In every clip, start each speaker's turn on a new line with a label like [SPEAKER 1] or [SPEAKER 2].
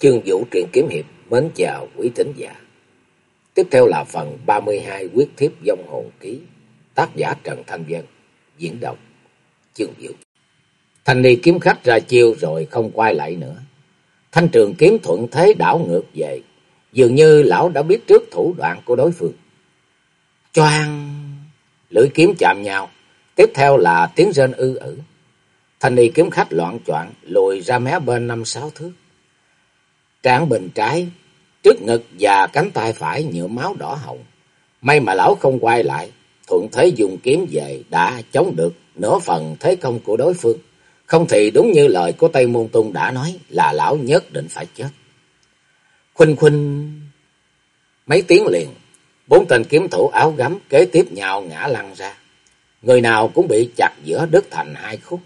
[SPEAKER 1] Chương Vũ truyện kiếm hiệp mến chào quý thính giả. Tiếp theo là phần 32 quyết thiếp dông hồn ký, tác giả Trần Thanh Vân, diễn đọc Chương Vũ. Thanh ni kiếm khách ra chiêu rồi không quay lại nữa. Thanh trường kiếm thuận thế đảo ngược về, dường như lão đã biết trước thủ đoạn của đối phương. Choang! Lưỡi kiếm chạm nhau, tiếp theo là tiếng rên ư ử. Thanh ni kiếm khách loạn choạng lùi ra mé bên năm sáu thước. Trán bên trái, trước ngực và cánh tay phải nhuộm máu đỏ hồng. May mà lão không quay lại, thuận thế dùng kiếm về đã chống được nửa phần thế công của đối phương. Không thì đúng như lời của Tây Môn Tung đã nói là lão nhất định phải chết. Khuynh khuynh... Mấy tiếng liền, bốn tên kiếm thủ áo gấm kế tiếp nhau ngã lăn ra. Người nào cũng bị chặt giữa đứt thành hai khúc.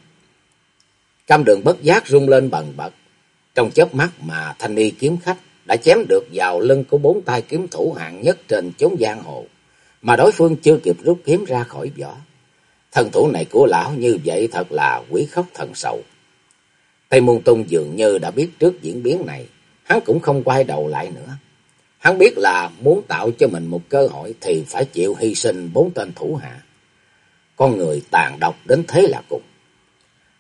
[SPEAKER 1] Cam đường bất giác rung lên bần bật, trong chớp mắt mà thanh y kiếm khách đã chém được vào lưng của bốn tay kiếm thủ hạng nhất trên chốn giang hồ, mà đối phương chưa kịp rút kiếm ra khỏi vỏ. Thân thủ này của lão như vậy thật là quý khóc thần sầu. Tây Môn Tung dường như đã biết trước diễn biến này, hắn cũng không quay đầu lại nữa. Hắn biết là muốn tạo cho mình một cơ hội thì phải chịu hy sinh bốn tên thủ hạ. Con người tàn độc đến thế là cùng.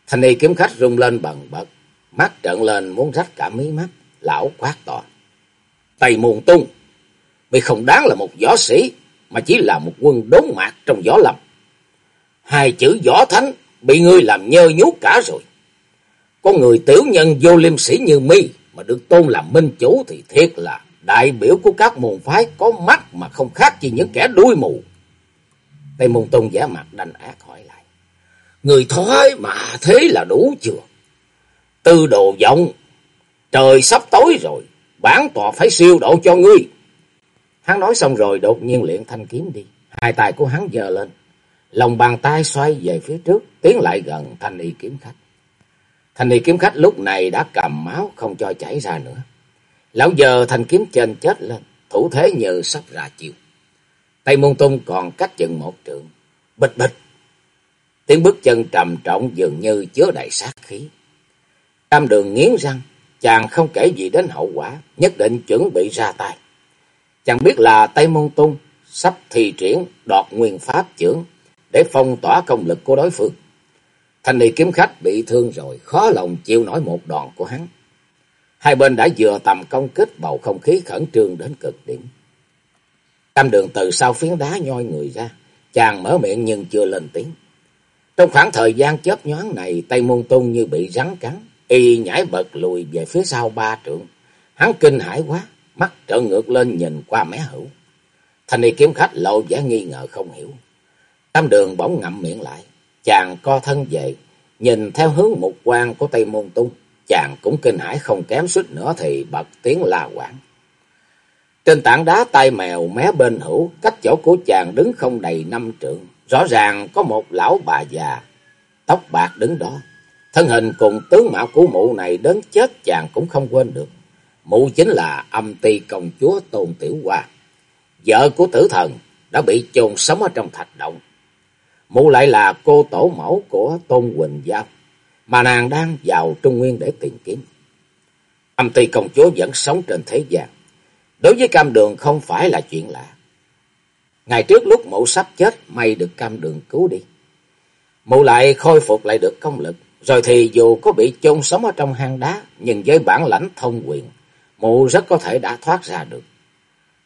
[SPEAKER 1] Thanh y kiếm khách rung lên bần bật, Mắt trợn lên muốn rách cả mí mắt, lão quát to. Tây môn tung, mày không đáng là một võ sĩ, mà chỉ là một quân đốn mạc trong võ lâm. Hai chữ võ thánh bị ngươi làm nhơ nhút cả rồi. Có người tiểu nhân vô liêm sĩ như mi mà được tôn làm minh chủ thì thiệt là đại biểu của các môn phái có mắt mà không khác gì những kẻ đuôi mù. Tây môn tung giả mặt đành ác hỏi lại. Người thói mà thế là đủ chưa? Tư đồ giọng, trời sắp tối rồi, bản tòa phải siêu độ cho ngươi. Hắn nói xong rồi đột nhiên luyện thanh kiếm đi. Hai tay của hắn giơ lên. Lòng bàn tay xoay về phía trước, tiến lại gần thanh y kiếm khách. Thanh y kiếm khách lúc này đã cầm máu không cho chảy ra nữa. Lão giờ thanh kiếm trên chết lên, thủ thế như sắp ra chiều. Tây môn tung còn cách chừng một trượng. Bịch bịch. Tiếng bước chân trầm trọng dường như chứa đầy sát khí. Tam đường nghiến răng, chàng không kể gì đến hậu quả, nhất định chuẩn bị ra tay. Chàng biết là Tây Môn Tung sắp thi triển đọt nguyên pháp trưởng để phong tỏa công lực của đối phương. Thanh ni kiếm khách bị thương rồi, khó lòng chịu nổi một đòn của hắn. Hai bên đã vừa tầm công kích bầu không khí khẩn trương đến cực điểm. Tam đường từ sau phiến đá nhoi người ra, chàng mở miệng nhưng chưa lên tiếng. Trong khoảng thời gian chớp nhoáng này, Tây Môn Tung như bị rắn cắn, Y nhảy bật lùi về phía sau ba trượng. Hắn kinh hãi quá, mắt trợn ngược lên nhìn qua mé hữu. Thanh y kiếm khách lộ vẻ nghi ngờ không hiểu. Tam đường bỗng ngậm miệng lại. Chàng co thân về, nhìn theo hướng mục quan của Tây Môn Tung. Chàng cũng kinh hãi không kém suýt nữa thì bật tiếng la quảng. Trên tảng đá tay mèo mé bên hữu, cách chỗ của chàng đứng không đầy năm trượng. Rõ ràng có một lão bà già, tóc bạc đứng đó. Thân hình cùng tướng mạo của mụ này đến chết chàng cũng không quên được. Mụ chính là âm ti công chúa Tôn Tiểu Hoa. Vợ của tử thần đã bị chôn sống ở trong thạch động. Mụ lại là cô tổ mẫu của Tôn Quỳnh Giao, mà nàng đang vào Trung Nguyên để tìm kiếm. Âm ti công chúa vẫn sống trên thế gian. Đối với cam đường không phải là chuyện lạ. Ngày trước lúc mụ sắp chết, may được cam đường cứu đi. Mụ lại khôi phục lại được công lực, rồi thì dù có bị chôn sống ở trong hang đá, nhưng với bản lãnh thông quyền, mụ rất có thể đã thoát ra được.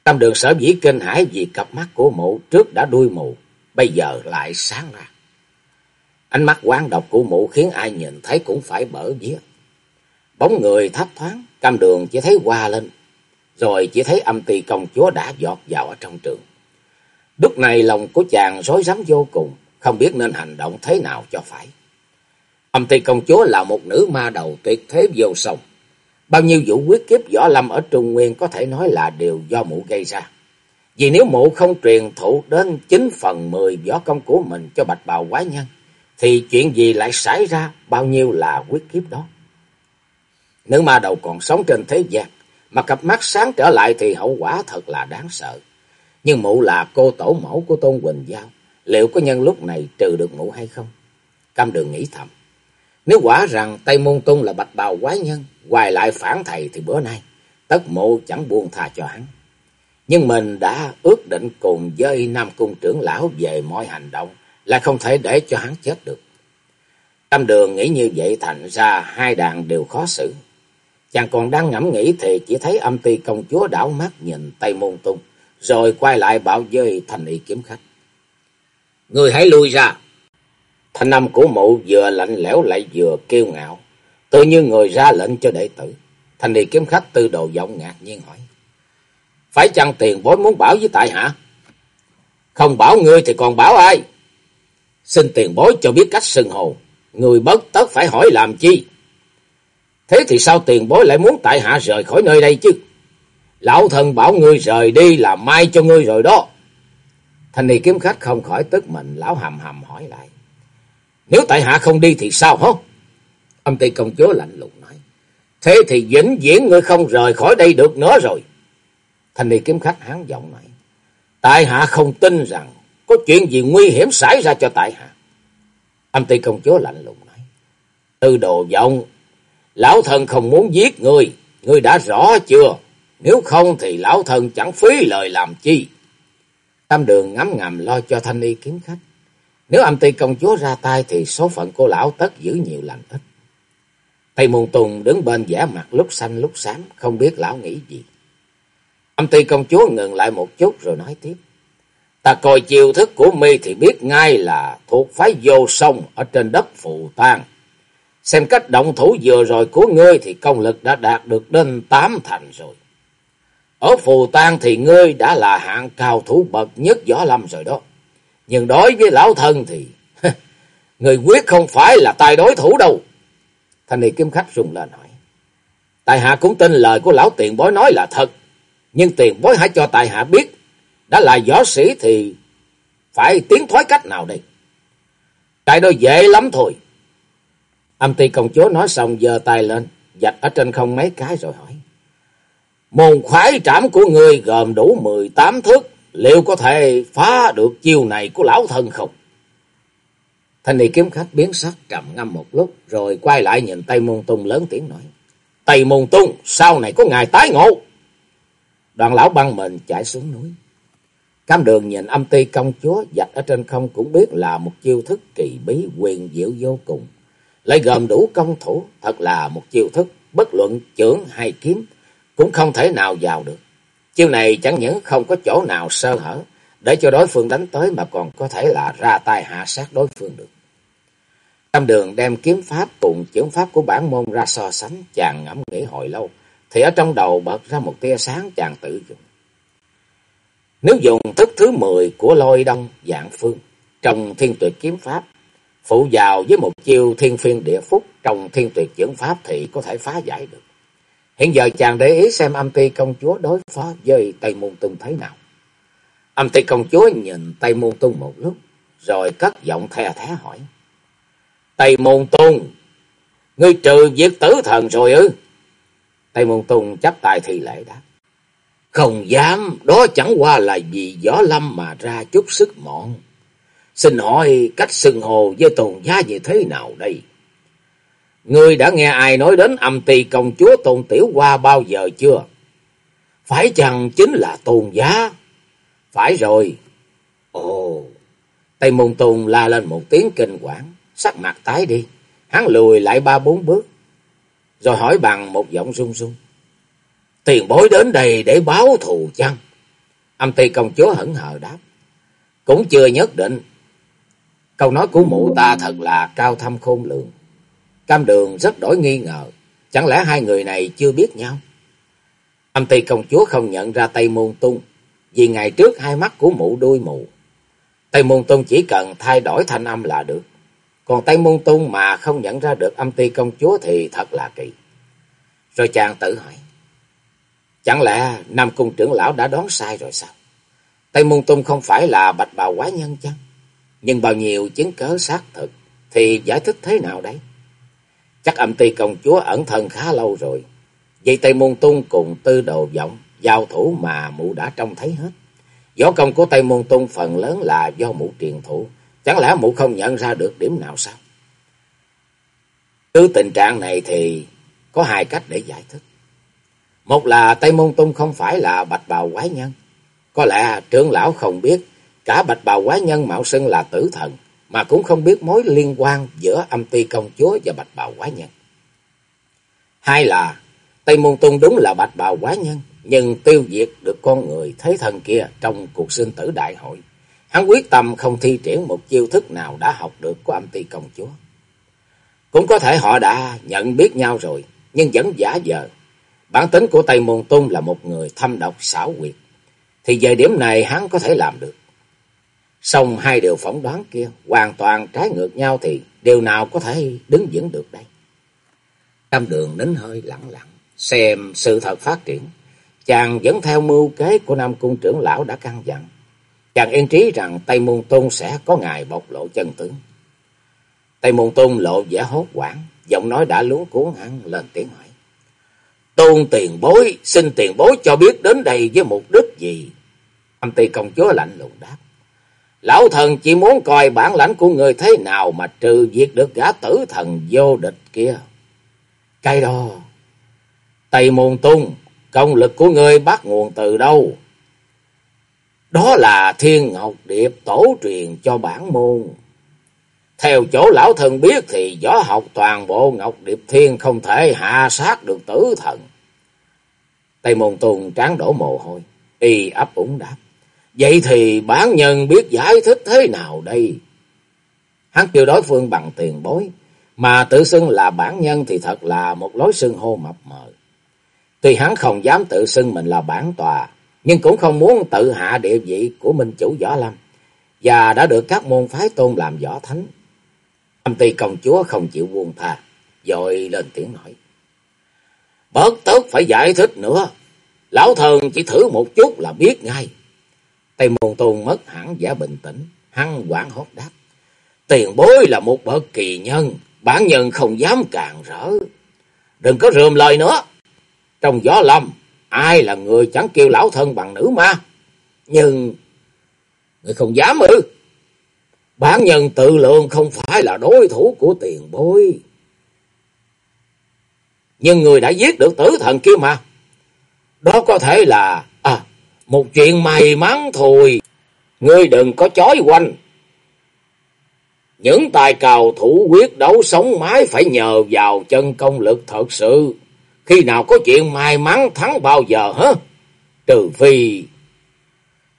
[SPEAKER 1] Tâm đường sở dĩ kinh hãi vì cặp mắt của mụ trước đã đuôi mù, bây giờ lại sáng ra. Ánh mắt quán độc của mụ khiến ai nhìn thấy cũng phải bở vía. Bóng người thấp thoáng, cam đường chỉ thấy qua lên, rồi chỉ thấy âm tỳ công chúa đã giọt vào ở trong trường. Lúc này lòng của chàng rối rắm vô cùng, không biết nên hành động thế nào cho phải. Âm Tây công chúa là một nữ ma đầu tuyệt thế vô song. Bao nhiêu vụ quyết kiếp võ lâm ở Trung Nguyên có thể nói là đều do mụ gây ra. Vì nếu mụ không truyền thụ đến 9 phần 10 võ công của mình cho bạch bào quái nhân, thì chuyện gì lại xảy ra bao nhiêu là quyết kiếp đó. Nữ ma đầu còn sống trên thế gian, mà cặp mắt sáng trở lại thì hậu quả thật là đáng sợ. Nhưng mụ là cô tổ mẫu của Tôn Quỳnh Giao, liệu có nhân lúc này trừ được mụ hay không? Cam đường nghĩ thầm. Nếu quả rằng Tây Môn Tung là bạch bào quái nhân, hoài lại phản thầy thì bữa nay, tất mộ chẳng buông tha cho hắn. Nhưng mình đã ước định cùng với Nam Cung trưởng lão về mọi hành động, là không thể để cho hắn chết được. Tam đường nghĩ như vậy thành ra hai đàn đều khó xử. Chàng còn đang ngẫm nghĩ thì chỉ thấy âm ti công chúa đảo mắt nhìn Tây Môn Tung, rồi quay lại bảo với thành ý kiếm khách. Người hãy lui ra. Thanh âm của mụ vừa lạnh lẽo lại vừa kêu ngạo, tự như người ra lệnh cho đệ tử. Thanh đi kiếm khách tư đồ giọng ngạc nhiên hỏi. Phải chăng tiền bối muốn bảo với tại hạ? Không bảo ngươi thì còn bảo ai? Xin tiền bối cho biết cách sừng hồ. Người bất tất phải hỏi làm chi? Thế thì sao tiền bối lại muốn tại hạ rời khỏi nơi đây chứ? Lão thần bảo ngươi rời đi là mai cho ngươi rồi đó. Thanh ni kiếm khách không khỏi tức mình, lão hầm hầm hỏi lại. Nếu tại hạ không đi thì sao hả? Âm ty công chúa lạnh lùng nói. Thế thì vĩnh viễn ngươi không rời khỏi đây được nữa rồi. Thanh ni kiếm khách hán giọng nói. Tại hạ không tin rằng có chuyện gì nguy hiểm xảy ra cho tại hạ. Âm ty công chúa lạnh lùng nói. Tư đồ vọng, lão thần không muốn giết ngươi, ngươi đã rõ chưa? Nếu không thì lão thần chẳng phí lời làm chi. Tam đường ngắm ngầm lo cho thanh y kiếm khách. Nếu âm ty công chúa ra tay thì số phận của lão tất giữ nhiều lành ít. Tây Môn Tùng đứng bên giả mặt lúc xanh lúc xám, không biết lão nghĩ gì. Âm ty công chúa ngừng lại một chút rồi nói tiếp. Ta coi chiêu thức của mi thì biết ngay là thuộc phái vô sông ở trên đất phù tang. Xem cách động thủ vừa rồi của ngươi thì công lực đã đạt được đến tám thành rồi. Ở phù tang thì ngươi đã là hạng cao thủ bậc nhất võ lâm rồi đó. Nhưng đối với lão thân thì người quyết không phải là tài đối thủ đâu. Thanh niên kiếm khách rung lên hỏi. Tài hạ cũng tin lời của lão tiền bối nói là thật. Nhưng tiền bối hãy cho tài hạ biết đã là võ sĩ thì phải tiến thoái cách nào đây? Cái đó dễ lắm thôi. Âm ty công chúa nói xong giơ tay lên, dạch ở trên không mấy cái rồi hỏi. Môn khoái trảm của người gồm đủ 18 thước, liệu có thể phá được chiêu này của lão thân không? Thanh niên kiếm khách biến sắc trầm ngâm một lúc, rồi quay lại nhìn Tây Môn Tung lớn tiếng nói. Tây Môn Tung, sau này có ngài tái ngộ. Đoàn lão băng mình chạy xuống núi. Cam đường nhìn âm ti công chúa dạch ở trên không cũng biết là một chiêu thức kỳ bí quyền diệu vô cùng. Lại gồm đủ công thủ, thật là một chiêu thức bất luận trưởng hay kiếm cũng không thể nào vào được. Chiêu này chẳng những không có chỗ nào sơ hở để cho đối phương đánh tới mà còn có thể là ra tay hạ sát đối phương được. Tam đường đem kiếm pháp cùng chưởng pháp của bản môn ra so sánh, chàng ngẫm nghĩ hồi lâu, thì ở trong đầu bật ra một tia sáng chàng tự dùng. Nếu dùng thức thứ 10 của lôi đông dạng phương trong thiên tuyệt kiếm pháp, phụ vào với một chiêu thiên phiên địa phúc trong thiên tuyệt dưỡng pháp thì có thể phá giải được. Hiện giờ chàng để ý xem âm ti công chúa đối phó với Tây Môn Tung thế nào. Âm ti công chúa nhìn Tây Môn Tung một lúc, rồi cất giọng the thé hỏi. Tây Môn Tung, ngươi trừ giết tử thần rồi ư? Tây Môn Tung chấp tài thì lễ đáp. Không dám, đó chẳng qua là vì gió lâm mà ra chút sức mọn. Xin hỏi cách xưng hồ với tôn giá như thế nào đây? Ngươi đã nghe ai nói đến âm ty công chúa tôn tiểu hoa bao giờ chưa? Phải chăng chính là tôn giá? Phải rồi. Ồ, Tây Môn Tôn la lên một tiếng kinh quản, sắc mặt tái đi. Hắn lùi lại ba bốn bước, rồi hỏi bằng một giọng run run. Tiền bối đến đây để báo thù chăng? Âm ty công chúa hững hờ đáp. Cũng chưa nhất định. Câu nói của mụ ta thật là cao thâm khôn lượng. Cam đường rất đổi nghi ngờ. Chẳng lẽ hai người này chưa biết nhau? Âm ty công chúa không nhận ra Tây Môn Tung. Vì ngày trước hai mắt của mụ đuôi mụ. Tây Môn Tung chỉ cần thay đổi thanh âm là được. Còn Tây Môn Tung mà không nhận ra được âm ty công chúa thì thật là kỳ. Rồi chàng tự hỏi. Chẳng lẽ Nam Cung trưởng lão đã đoán sai rồi sao? Tây Môn Tung không phải là bạch bào quái nhân chăng? Nhưng bao nhiêu chứng cớ xác thực thì giải thích thế nào đấy? Chắc âm ty công chúa ẩn thân khá lâu rồi. Vậy Tây Môn Tung cùng tư đồ vọng, giao thủ mà mụ đã trông thấy hết. Võ công của Tây Môn Tung phần lớn là do mụ truyền thủ. Chẳng lẽ mụ không nhận ra được điểm nào sao? cứ tình trạng này thì có hai cách để giải thích. Một là Tây Môn Tung không phải là bạch bào quái nhân. Có lẽ trưởng lão không biết cả bạch bào quái nhân mạo xưng là tử thần, mà cũng không biết mối liên quan giữa âm ti công chúa và bạch bào Quá nhân. Hai là Tây Môn Tung đúng là bạch bào Quá nhân, nhưng tiêu diệt được con người thế thần kia trong cuộc sinh tử đại hội. Hắn quyết tâm không thi triển một chiêu thức nào đã học được của âm ti công chúa. Cũng có thể họ đã nhận biết nhau rồi, nhưng vẫn giả vờ. Bản tính của Tây Môn Tung là một người thâm độc xảo quyệt, thì về điểm này hắn có thể làm được. Xong hai điều phỏng đoán kia hoàn toàn trái ngược nhau thì điều nào có thể đứng vững được đây? Tam đường nín hơi lặng lặng, xem sự thật phát triển. Chàng vẫn theo mưu kế của Nam Cung trưởng lão đã căn dặn. Chàng yên trí rằng Tây Môn Tôn sẽ có ngày bộc lộ chân tướng. Tây Môn Tôn lộ vẻ hốt quảng, giọng nói đã luống cuốn hắn lên tiếng hỏi. Tôn tiền bối, xin tiền bối cho biết đến đây với mục đích gì? Âm ty công chúa lạnh lùng đáp. Lão thần chỉ muốn coi bản lãnh của người thế nào mà trừ diệt được gã tử thần vô địch kia. Cái đó, Tây Môn Tung, công lực của người bắt nguồn từ đâu? Đó là Thiên Ngọc Điệp tổ truyền cho bản môn. Theo chỗ lão thần biết thì gió học toàn bộ Ngọc Điệp Thiên không thể hạ sát được tử thần. Tây Môn Tùng tráng đổ mồ hôi, y ấp ủng đáp. Vậy thì bản nhân biết giải thích thế nào đây? Hắn kêu đối phương bằng tiền bối, mà tự xưng là bản nhân thì thật là một lối xưng hô mập mờ. Tuy hắn không dám tự xưng mình là bản tòa, nhưng cũng không muốn tự hạ địa vị của minh chủ võ lâm, và đã được các môn phái tôn làm võ thánh. Âm ty công chúa không chịu buông tha, rồi lên tiếng nói. Bớt tốt phải giải thích nữa, lão thần chỉ thử một chút là biết ngay. Tây môn tôn mất hẳn giả bình tĩnh, hăng quảng hốt đáp. Tiền bối là một bậc kỳ nhân, bản nhân không dám cạn rỡ. Đừng có rườm lời nữa. Trong gió lâm, ai là người chẳng kêu lão thân bằng nữ ma. Nhưng, người không dám ư. Bản nhân tự lượng không phải là đối thủ của tiền bối. Nhưng người đã giết được tử thần kia mà. Đó có thể là một chuyện may mắn thôi. Ngươi đừng có chói quanh. Những tài cào thủ quyết đấu sống mái phải nhờ vào chân công lực thật sự. Khi nào có chuyện may mắn thắng bao giờ, hả? Trừ phi...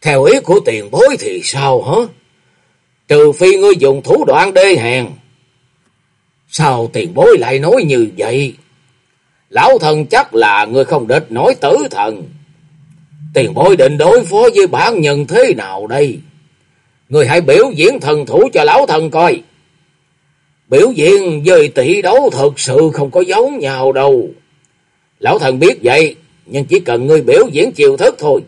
[SPEAKER 1] Theo ý của tiền bối thì sao, hả? Trừ phi ngươi dùng thủ đoạn đê hèn. Sao tiền bối lại nói như vậy? Lão thần chắc là ngươi không địch nói tử thần. Tiền bối định đối phó với bản nhân thế nào đây? Người hãy biểu diễn thần thủ cho lão thần coi. Biểu diễn với tỷ đấu thật sự không có giống nhau đâu. Lão thần biết vậy, nhưng chỉ cần ngươi biểu diễn chiều thức thôi.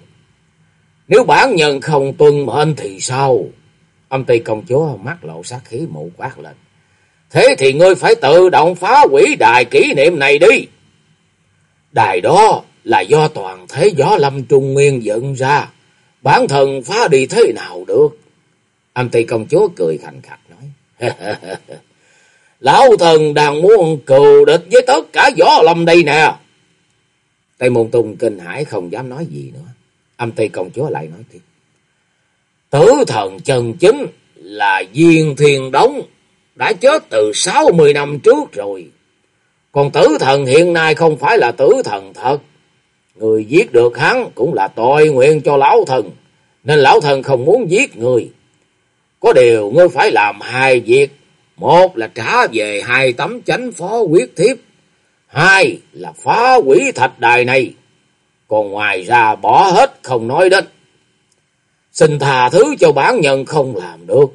[SPEAKER 1] Nếu bản nhân không tuân mệnh thì sao? Âm ty công chúa mắt lộ sát khí mụ quát lên. Thế thì ngươi phải tự động phá quỷ đài kỷ niệm này đi. Đài đó là do toàn thế gió lâm trung nguyên dựng ra. Bản thân phá đi thế nào được? Âm ty công chúa cười thành khạch nói. Lão thần đang muốn cừu địch với tất cả gió lâm đây nè. Tây môn tùng kinh hải không dám nói gì nữa. Âm ty công chúa lại nói tiếp. Tử thần chân chính là Diên Thiên Đống, đã chết từ sáu mươi năm trước rồi. Còn tử thần hiện nay không phải là tử thần thật. Người giết được hắn cũng là tội nguyện cho lão thần, nên lão thần không muốn giết người. Có điều ngươi phải làm hai việc. Một là trả về hai tấm chánh phó quyết thiếp. Hai là phá quỷ thạch đài này. Còn ngoài ra bỏ hết không nói đến. Xin thà thứ cho bản nhân không làm được.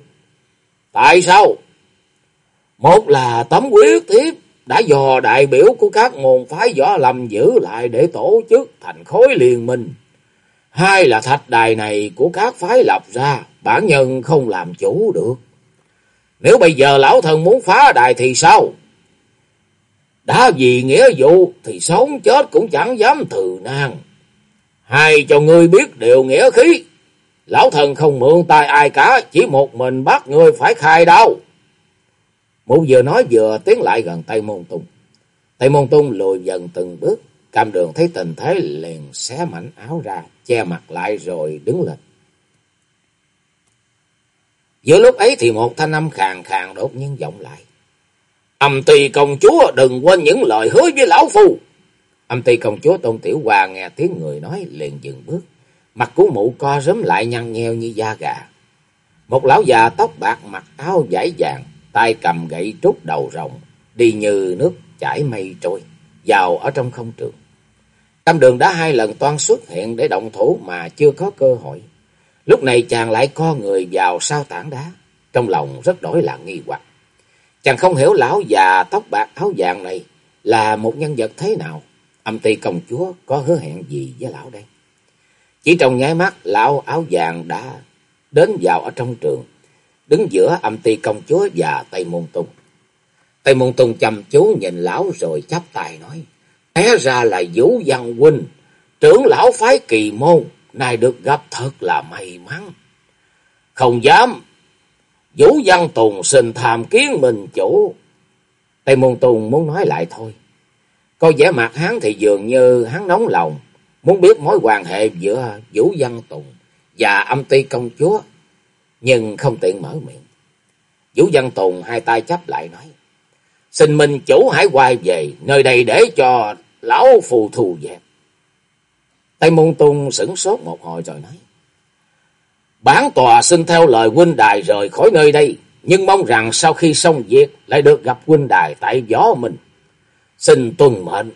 [SPEAKER 1] Tại sao? Một là tấm quyết thiếp đã dò đại biểu của các môn phái võ lâm giữ lại để tổ chức thành khối liên minh. Hai là thạch đài này của các phái lập ra, bản nhân không làm chủ được. Nếu bây giờ lão thần muốn phá đài thì sao? Đã vì nghĩa vụ thì sống chết cũng chẳng dám từ nan. Hai cho ngươi biết điều nghĩa khí. Lão thần không mượn tay ai cả, chỉ một mình bắt ngươi phải khai đau. Mụ vừa nói vừa tiến lại gần Tây Môn Tung. Tây Môn Tung lùi dần từng bước. Cam đường thấy tình thế liền xé mảnh áo ra, che mặt lại rồi đứng lên. Giữa lúc ấy thì một thanh âm khàn khàn đột nhiên vọng lại. Âm tỳ công chúa đừng quên những lời hứa với lão phu. Âm tỳ công chúa Tôn Tiểu hòa nghe tiếng người nói liền dừng bước. Mặt của mụ co rớm lại nhăn nheo như da gà. Một lão già tóc bạc mặc áo vải vàng, tay cầm gậy trúc đầu rồng, đi như nước chảy mây trôi, vào ở trong không trường. Cam đường đã hai lần toan xuất hiện để động thủ mà chưa có cơ hội. Lúc này chàng lại co người vào sau tảng đá, trong lòng rất đổi là nghi hoặc. Chàng không hiểu lão già tóc bạc áo vàng này là một nhân vật thế nào. Âm ty công chúa có hứa hẹn gì với lão đây? Chỉ trong nháy mắt, lão áo vàng đã đến vào ở trong trường, đứng giữa âm ty công chúa và Tây Môn tùng, Tây Môn tùng chăm chú nhìn lão rồi chắp tay nói, Té ra là Vũ Văn Huynh, trưởng lão phái kỳ môn, nay được gặp thật là may mắn. Không dám, Vũ Văn Tùng xin tham kiến mình chủ. Tây Môn Tùng muốn nói lại thôi. Coi vẻ mặt hắn thì dường như hắn nóng lòng, muốn biết mối quan hệ giữa Vũ Văn Tùng và âm ty công chúa, nhưng không tiện mở miệng. Vũ Văn Tùng hai tay chắp lại nói, xin minh chủ hãy quay về nơi đây để cho lão phù thù dẹp. Tây Môn Tùng sửng sốt một hồi rồi nói, Bản tòa xin theo lời huynh đài rời khỏi nơi đây, nhưng mong rằng sau khi xong việc lại được gặp huynh đài tại gió mình. Xin tuân mệnh.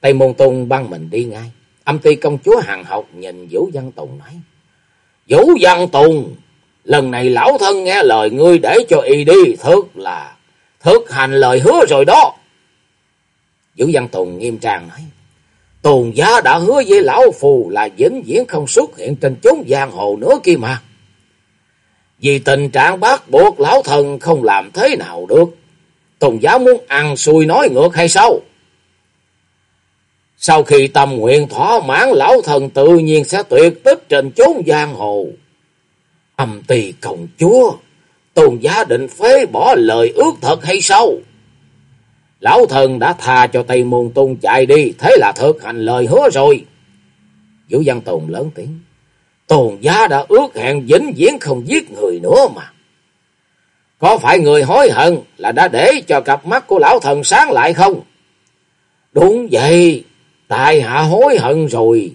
[SPEAKER 1] Tây Môn Tùng băng mình đi ngay. Âm ty công chúa hàng học nhìn Vũ Văn Tùng nói. Vũ Văn Tùng, lần này lão thân nghe lời ngươi để cho y đi, thực là thực hành lời hứa rồi đó. Vũ Văn Tùng nghiêm trang nói. Tùng giá đã hứa với lão phù là vĩnh viễn không xuất hiện trên chốn giang hồ nữa kia mà. Vì tình trạng bắt buộc lão thần không làm thế nào được. Tùng giá muốn ăn xui nói ngược hay sao? Sau khi tâm nguyện thỏa mãn lão thần tự nhiên sẽ tuyệt tích trên chốn giang hồ. Âm tỳ công chúa, tôn giá định phế bỏ lời ước thật hay sao? Lão thần đã tha cho Tây Môn tôn chạy đi, thế là thực hành lời hứa rồi. Vũ Văn Tùng lớn tiếng. tôn giá đã ước hẹn vĩnh viễn không giết người nữa mà. Có phải người hối hận là đã để cho cặp mắt của lão thần sáng lại không? Đúng vậy, tại hạ hối hận rồi.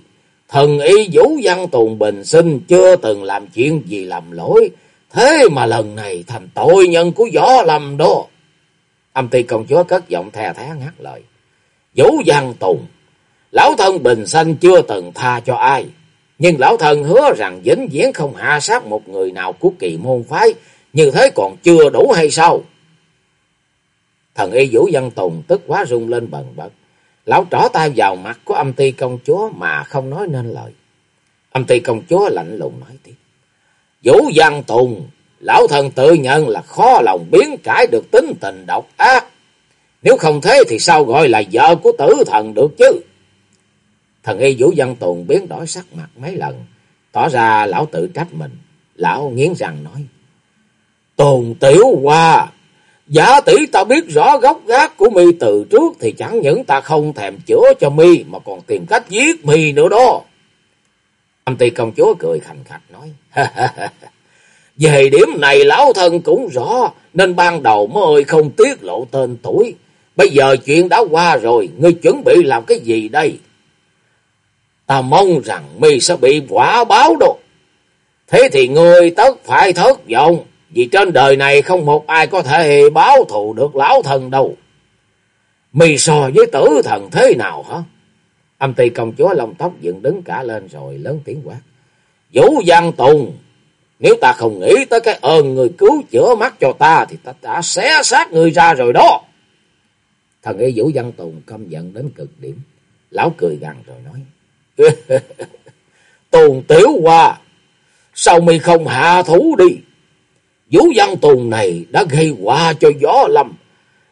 [SPEAKER 1] Thần y Vũ Văn Tùng bình sinh chưa từng làm chuyện gì làm lỗi. Thế mà lần này thành tội nhân của võ lâm đó. Âm ty công chúa cất giọng thè thé ngắt lời. Vũ Văn Tùng, lão thân bình sinh chưa từng tha cho ai. Nhưng lão thân hứa rằng vĩnh viễn không hạ sát một người nào của kỳ môn phái. Như thế còn chưa đủ hay sao? Thần y Vũ Văn Tùng tức quá rung lên bần bật. Lão trỏ tay vào mặt của âm ty công chúa mà không nói nên lời. Âm ty công chúa lạnh lùng nói tiếp. Vũ Văn Tùng, Lão thần tự nhận là khó lòng biến cải được tính tình độc ác. Nếu không thế thì sao gọi là vợ của tử thần được chứ? Thần y Vũ Văn Tùng biến đổi sắc mặt mấy lần, tỏ ra lão tự trách mình. Lão nghiến răng nói, Tùng tiểu hoa, giả tỷ ta biết rõ gốc gác của mi từ trước thì chẳng những ta không thèm chữa cho mi mà còn tìm cách giết mi nữa đó. Âm ty công chúa cười khành khạch nói, Về điểm này lão thân cũng rõ, nên ban đầu mới không tiết lộ tên tuổi. Bây giờ chuyện đã qua rồi, ngươi chuẩn bị làm cái gì đây? Ta mong rằng mi sẽ bị quả báo đâu. Thế thì ngươi tất phải thất vọng, vì trên đời này không một ai có thể báo thù được lão thần đâu. mì so với tử thần thế nào hả? Âm ty công chúa lông tóc dựng đứng cả lên rồi lớn tiếng quát. Vũ Văn Tùng, nếu ta không nghĩ tới cái ơn người cứu chữa mắt cho ta thì ta đã xé xác người ra rồi đó. Thần y Vũ Văn Tùng căm giận đến cực điểm. Lão cười gằn rồi nói. Tùng tiểu hoa, sao mi không hạ thủ đi? Vũ Văn Tùng này đã gây họa cho gió lâm,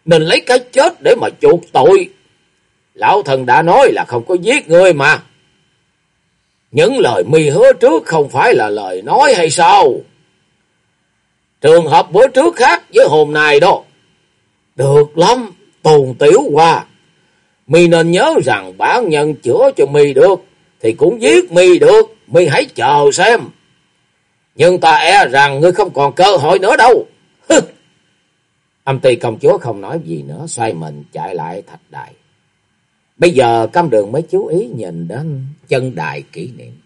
[SPEAKER 1] nên lấy cái chết để mà chuộc tội. Lão thần đã nói là không có giết người mà. Những lời mi hứa trước không phải là lời nói hay sao? Trường hợp bữa trước khác với hôm nay đó. Được lắm, tồn tiểu qua. Mi nên nhớ rằng bản nhân chữa cho mi được, thì cũng giết mi được, mi hãy chờ xem. Nhưng ta e rằng ngươi không còn cơ hội nữa đâu. Âm ty công chúa không nói gì nữa, xoay mình chạy lại thạch đài. Bây giờ cam đường mới chú ý nhìn đến chân đài kỷ niệm.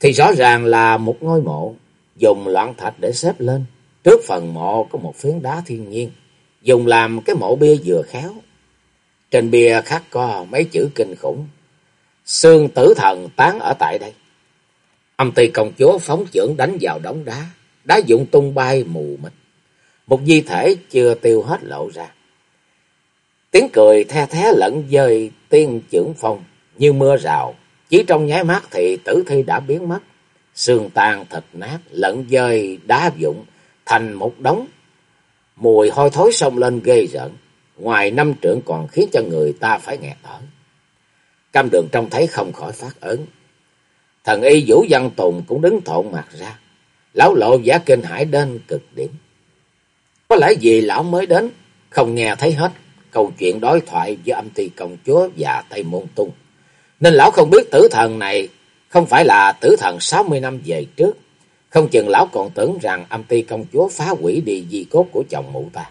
[SPEAKER 1] Thì rõ ràng là một ngôi mộ, dùng loạn thạch để xếp lên. Trước phần mộ có một phiến đá thiên nhiên, dùng làm cái mộ bia vừa khéo. Trên bia khắc có mấy chữ kinh khủng. Xương tử thần tán ở tại đây. Âm ty công chúa phóng trưởng đánh vào đống đá, đá dụng tung bay mù mịt. Một di thể chưa tiêu hết lộ ra. Tiếng cười the thé lẫn dơi tiên trưởng phong như mưa rào. Chỉ trong nháy mắt thì tử thi đã biến mất. sương tan thịt nát lẫn dơi đá dụng thành một đống. Mùi hôi thối sông lên ghê rợn. Ngoài năm trưởng còn khiến cho người ta phải nghẹt thở. Cam đường trông thấy không khỏi phát ớn. Thần y Vũ Văn Tùng cũng đứng thộn mặt ra. Lão lộ giả kinh hải đến cực điểm. Có lẽ vì lão mới đến, không nghe thấy hết câu chuyện đối thoại giữa âm ty công chúa và Tây Môn Tung. Nên lão không biết tử thần này không phải là tử thần sáu mươi năm về trước. Không chừng lão còn tưởng rằng âm ty công chúa phá hủy đi di cốt của chồng mụ ta.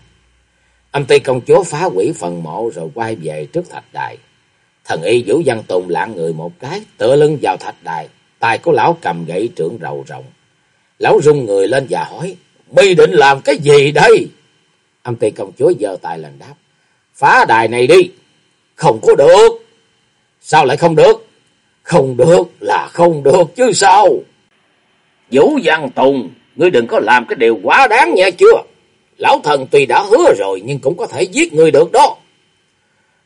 [SPEAKER 1] Âm ty công chúa phá hủy phần mộ rồi quay về trước thạch đài. Thần y Vũ Văn Tùng lạng người một cái, tựa lưng vào thạch đài, tay của lão cầm gậy trưởng rầu rộng. Lão rung người lên và hỏi, mi định làm cái gì đây? Âm ty công chúa giơ tay lần đáp, phá đài này đi. Không có được. Sao lại không được? Không được là không được chứ sao? Vũ Văn Tùng, ngươi đừng có làm cái điều quá đáng nha chưa? Lão thần tuy đã hứa rồi nhưng cũng có thể giết ngươi được đó.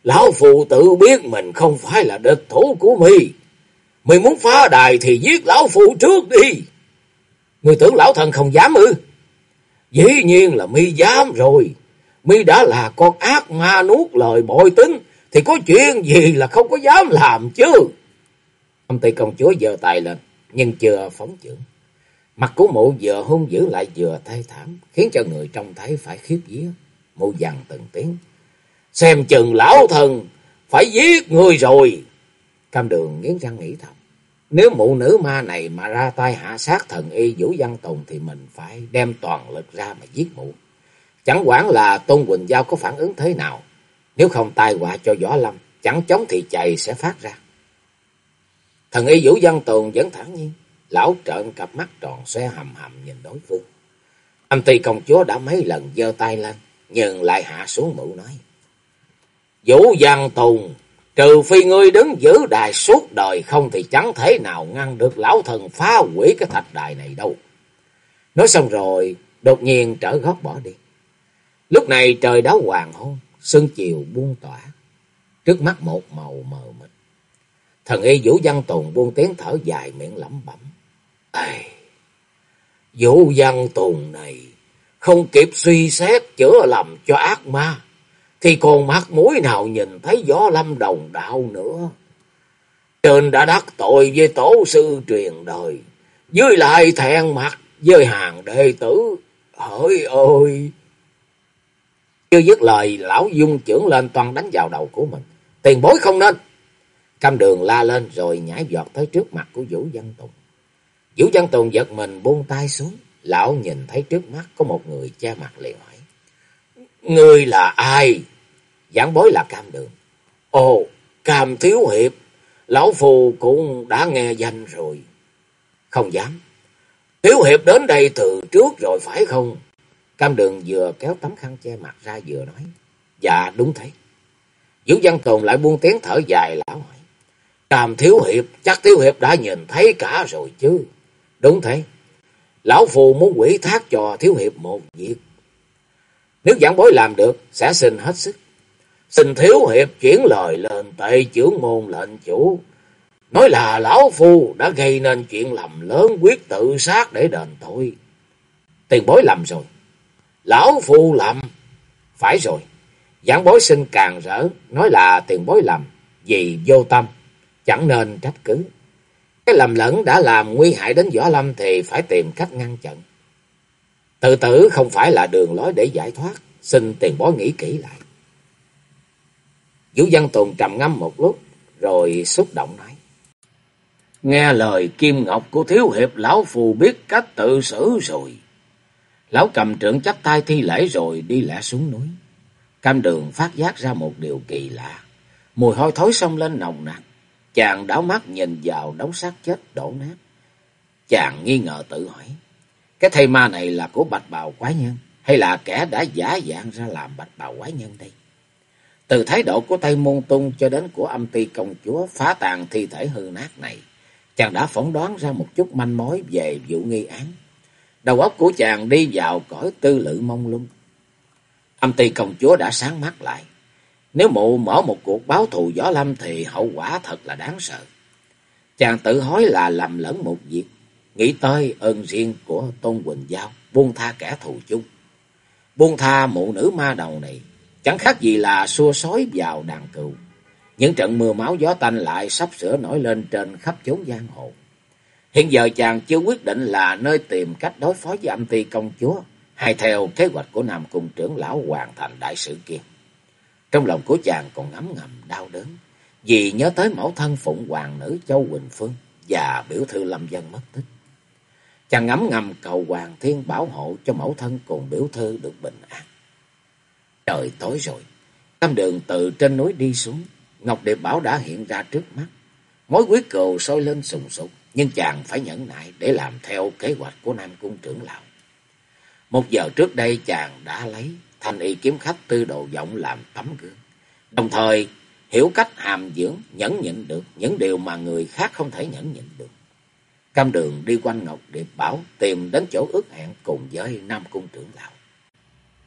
[SPEAKER 1] Lão phụ tự biết mình không phải là địch thủ của mi mày muốn phá đài thì giết lão phụ trước đi. Người tưởng lão thần không dám ư? Dĩ nhiên là mi dám rồi. Mi đã là con ác ma nuốt lời bội tính. Thì có chuyện gì là không có dám làm chứ. Ông Tây công chúa giơ tay lên. Nhưng chưa phóng chưởng. Mặt của mụ vừa hung dữ lại vừa thê thảm. Khiến cho người trông thấy phải khiếp vía. Mụ dằn từng tiếng. Xem chừng lão thần phải giết người rồi. Cam đường nghiến răng nghĩ thầm. Nếu mụ nữ ma này mà ra tay hạ sát thần y Vũ Văn Tùng thì mình phải đem toàn lực ra mà giết mụ. Chẳng quản là Tôn Quỳnh Giao có phản ứng thế nào. Nếu không tai họa cho Võ Lâm, chẳng chống thì chạy sẽ phát ra. Thần y Vũ Văn Tùng vẫn thản nhiên. Lão trợn cặp mắt tròn xoe hầm hầm nhìn đối phương. Anh Tây công chúa đã mấy lần giơ tay lên, nhưng lại hạ xuống mụ nói. Vũ Văn Tùng, trừ phi ngươi đứng giữ đài suốt đời không thì chẳng thể nào ngăn được lão thần phá hủy cái thạch đài này đâu. Nói xong rồi, đột nhiên trở gót bỏ đi. Lúc này trời đã hoàng hôn, sương chiều buông tỏa, trước mắt một màu mờ mịt. Thần y Vũ Văn Tùng buông tiếng thở dài miệng lẩm bẩm. Ê, Vũ Văn Tùng này không kịp suy xét chữa lầm cho ác ma thì còn mặt mũi nào nhìn thấy gió lâm đồng đạo nữa. Trên đã đắc tội với tổ sư truyền đời, dưới lại thẹn mặt với hàng đệ tử. Hỡi ơi! Chưa dứt lời, lão dung trưởng lên toàn đánh vào đầu của mình. Tiền bối không nên! Cam đường la lên rồi nhảy giọt tới trước mặt của Vũ Văn Tùng. Vũ Văn Tùng giật mình buông tay xuống. Lão nhìn thấy trước mắt có một người che mặt liền hỏi ngươi là ai? Giảng bối là cam đường. Ồ, cam thiếu hiệp. Lão phù cũng đã nghe danh rồi. Không dám. Thiếu hiệp đến đây từ trước rồi phải không? Cam đường vừa kéo tấm khăn che mặt ra vừa nói. Dạ đúng thế. Vũ Văn Tùng lại buông tiếng thở dài lão hỏi. Cam thiếu hiệp, chắc thiếu hiệp đã nhìn thấy cả rồi chứ. Đúng thế. Lão phù muốn quỷ thác cho thiếu hiệp một việc. Nếu giảng bối làm được, sẽ xin hết sức. Xin thiếu hiệp chuyển lời lên tệ trưởng môn lệnh chủ. Nói là lão phu đã gây nên chuyện lầm lớn quyết tự sát để đền tội. Tiền bối lầm rồi. Lão phu lầm. Phải rồi. Giảng bối xin càng rỡ. Nói là tiền bối lầm. Vì vô tâm. Chẳng nên trách cứ. Cái lầm lẫn đã làm nguy hại đến Võ Lâm thì phải tìm cách ngăn chặn. Tự tử không phải là đường lối để giải thoát. Xin tiền bối nghĩ kỹ lại. Vũ Văn Tùng trầm ngâm một lúc, rồi xúc động nói. Nghe lời kim ngọc của Thiếu Hiệp, Lão Phù biết cách tự xử rồi. Lão cầm trượng chắp tay thi lễ rồi đi lẻ xuống núi. Cam đường phát giác ra một điều kỳ lạ. Mùi hôi thối xông lên nồng nặc. Chàng đảo mắt nhìn vào đống xác chết đổ nát. Chàng nghi ngờ tự hỏi. Cái thây ma này là của bạch bào quái nhân. Hay là kẻ đã giả dạng ra làm bạch bào quái nhân đây? Từ thái độ của Tây Môn Tung cho đến của âm ti công chúa phá tàn thi thể hư nát này. Chàng đã phỏng đoán ra một chút manh mối về vụ nghi án. Đầu óc của chàng đi vào cõi tư lự mông lung. Âm ty công chúa đã sáng mắt lại. Nếu mụ mở một cuộc báo thù gió lâm thì hậu quả thật là đáng sợ. Chàng tự hối là lầm lẫn một việc. Nghĩ tới ơn riêng của Tôn Quỳnh Giao, buông tha kẻ thù chung. Buông tha mụ nữ ma đầu này, chẳng khác gì là xua sói vào đàn cừu. Những trận mưa máu gió tanh lại sắp sửa nổi lên trên khắp chốn giang hồ. Hiện giờ chàng chưa quyết định là nơi tìm cách đối phó với âm ty công chúa, hay theo kế hoạch của Nam Cung trưởng lão hoàn thành đại sự kia. Trong lòng của chàng còn ngấm ngầm đau đớn, vì nhớ tới mẫu thân phụng hoàng nữ Châu Quỳnh Phương và biểu thư Lâm Dân mất tích. Chàng ngấm ngầm cầu hoàng thiên bảo hộ cho mẫu thân cùng biểu thư được bình an. Trời tối rồi, tâm đường từ trên núi đi xuống, Ngọc Điệp Bảo đã hiện ra trước mắt. Mối quyết cầu sôi lên sùng sục, nhưng chàng phải nhẫn nại để làm theo kế hoạch của Nam Cung trưởng lão. Một giờ trước đây chàng đã lấy thanh y kiếm khách tư đồ giọng làm tấm gương. Đồng thời hiểu cách hàm dưỡng, nhẫn nhịn được những điều mà người khác không thể nhẫn nhịn được. Cam đường đi quanh Ngọc Điệp Bảo tìm đến chỗ ước hẹn cùng với Nam Cung trưởng lão.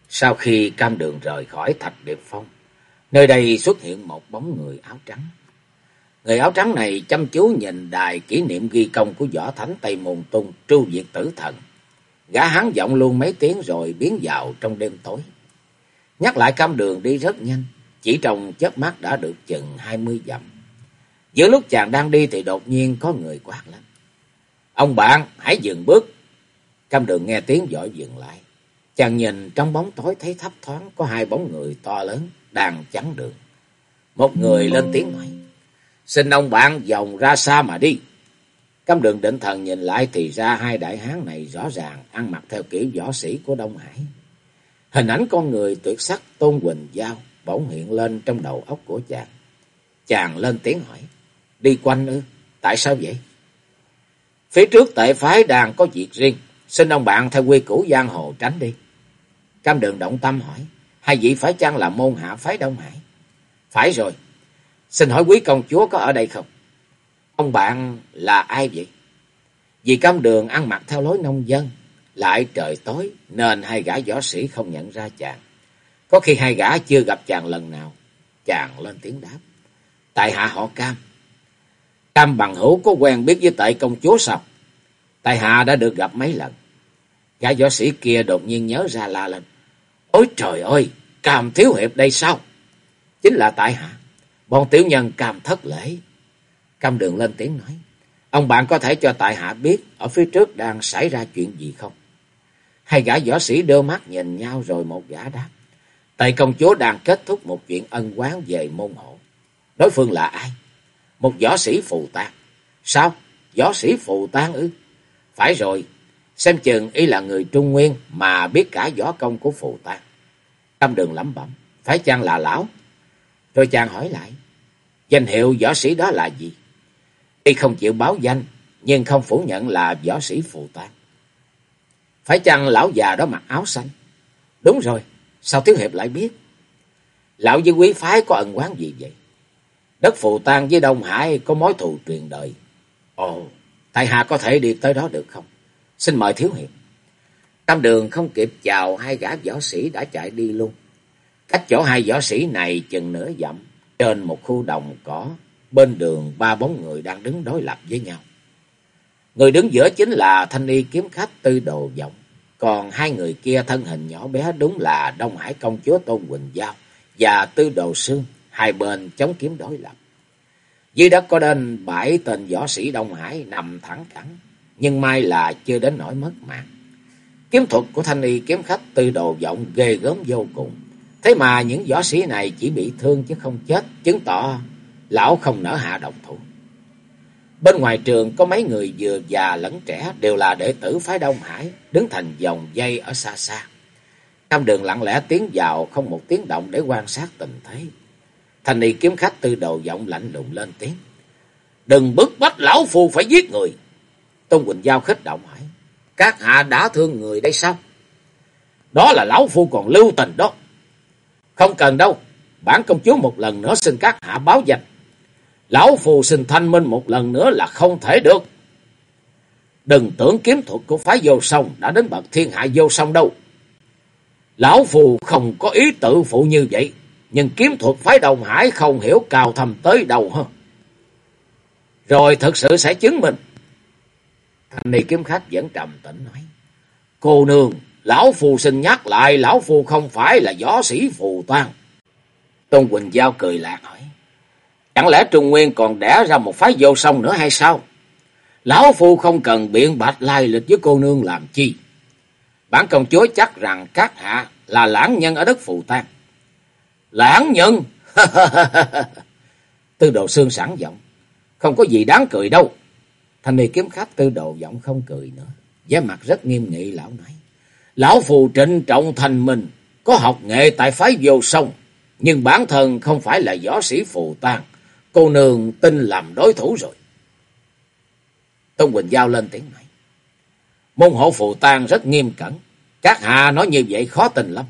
[SPEAKER 1] Sau khi cam đường rời khỏi Thạch Điệp Phong, nơi đây xuất hiện một bóng người áo trắng. Người áo trắng này chăm chú nhìn đài kỷ niệm ghi công của võ thánh Tây Môn Tung, Tru Diệt Tử Thần. Gã hắn giọng luôn mấy tiếng rồi biến vào trong đêm tối. Nhắc lại cam đường đi rất nhanh, chỉ trong chớp mắt đã được chừng hai mươi dặm. Giữa lúc chàng đang đi thì đột nhiên có người quát lên. Ông bạn, hãy dừng bước. Cam đường nghe tiếng dội dừng lại. Chàng nhìn trong bóng tối thấy thấp thoáng có hai bóng người to lớn đang chắn đường. Một người lên tiếng nói. Xin ông bạn vòng ra xa mà đi. Cam đường định thần nhìn lại thì ra hai đại hán này rõ ràng ăn mặc theo kiểu võ sĩ của Đông Hải. Hình ảnh con người tuyệt sắc Tôn Quỳnh Giao bỗng hiện lên trong đầu óc của chàng. Chàng lên tiếng hỏi. Đi quanh ư? Tại sao vậy? Phía trước tệ phái đang có việc riêng. Xin ông bạn theo quy củ giang hồ tránh đi. Cam đường động tâm hỏi. Hai vị phải chăng là môn hạ phái Đông Hải? Phải rồi. Xin hỏi quý công chúa có ở đây không? Ông bạn là ai vậy? Vì cam đường ăn mặc theo lối nông dân, lại trời tối nên hai gã võ sĩ không nhận ra chàng. Có khi hai gã chưa gặp chàng lần nào, chàng lên tiếng đáp. Tại hạ họ Cam. Cam bằng hữu có quen biết với tệ công chúa sao? Tại hạ đã được gặp mấy lần. Gã võ sĩ kia đột nhiên nhớ ra la lên. Ôi trời ơi, Cam thiếu hiệp đây sao? Chính là tại hạ. Bọn tiểu nhân Cam thất lễ. Cam đường lên tiếng nói. Ông bạn có thể cho tại hạ biết ở phía trước đang xảy ra chuyện gì không? Hai gã võ sĩ đưa mắt nhìn nhau rồi một gã đáp. Tây công chúa đang kết thúc một chuyện ân quán về môn hộ. Đối phương là ai? Một võ sĩ phù tan. Sao? Võ sĩ phù tan ư? Phải rồi. Xem chừng y là người Trung Nguyên mà biết cả võ công của phù tan. tâm đường lẩm bẩm. Phải chăng là lão? Rồi chàng hỏi lại. Danh hiệu võ sĩ đó là gì? Y không chịu báo danh, nhưng không phủ nhận là võ sĩ phù tan. Phải chăng lão già đó mặc áo xanh? Đúng rồi, sao Thiếu Hiệp lại biết? Lão với quý phái có ân quán gì vậy? Đất phù tan với Đông Hải có mối thù truyền đời. Ồ, tại hạ có thể đi tới đó được không? Xin mời Thiếu Hiệp. Tam đường không kịp chào hai gã võ sĩ đã chạy đi luôn. Cách chỗ hai võ sĩ này chừng nửa dặm, trên một khu đồng cỏ, bên đường ba bóng người đang đứng đối lập với nhau. Người đứng giữa chính là thanh y kiếm khách tư đồ vọng. Còn hai người kia thân hình nhỏ bé đúng là Đông Hải công chúa Tôn Quỳnh Giao và tư đồ sương, hai bên chống kiếm đối lập. Dưới đất có đến bảy tên võ sĩ Đông Hải nằm thẳng cẳng, nhưng may là chưa đến nỗi mất mạng. Kiếm thuật của thanh y kiếm khách tư đồ vọng ghê gớm vô cùng. Thế mà những võ sĩ này chỉ bị thương chứ không chết, chứng tỏ lão không nỡ hạ độc thủ. Bên ngoài trường có mấy người vừa già lẫn trẻ đều là đệ tử phái Đông Hải, đứng thành vòng dây ở xa xa. Cam đường lặng lẽ tiến vào không một tiếng động để quan sát tình thế. Thành y kiếm khách tư đồ giọng lạnh lùng lên tiếng. Đừng bức bách lão phu phải giết người. Tôn Quỳnh Giao khích động hỏi. Các hạ đã thương người đây sao? Đó là lão phu còn lưu tình đó. Không cần đâu. Bản công chúa một lần nữa xin các hạ báo danh. Lão phu xin thanh minh một lần nữa là không thể được. Đừng tưởng kiếm thuật của phái vô song đã đến bậc thiên hạ vô song đâu. Lão phù không có ý tự phụ như vậy. Nhưng kiếm thuật phái đồng hải không hiểu cao thầm tới đâu hơn. Rồi thật sự sẽ chứng minh. Thanh ni kiếm khách vẫn trầm tĩnh nói. Cô nương, lão phù xin nhắc lại, lão phù không phải là gió sĩ phù toan. Tôn Quỳnh Giao cười lạc hỏi. Chẳng lẽ Trung Nguyên còn đẻ ra một phái vô song nữa hay sao? Lão Phu không cần biện bạch lai lịch với cô nương làm chi. Bản công chúa chắc rằng các hạ là lãng nhân ở đất Phù Tan. Lãng nhân? tư đồ xương sẵn giọng. Không có gì đáng cười đâu. Thanh niên kiếm khách tư đồ giọng không cười nữa. vẻ mặt rất nghiêm nghị lão nói. Lão phù trịnh trọng thành mình. Có học nghệ tại phái vô sông. Nhưng bản thân không phải là võ sĩ phù tang Cô nương tin làm đối thủ rồi. Tôn Quỳnh Giao lên tiếng nói. Môn hộ phù tang rất nghiêm cẩn. Các hạ nói như vậy khó tin lắm.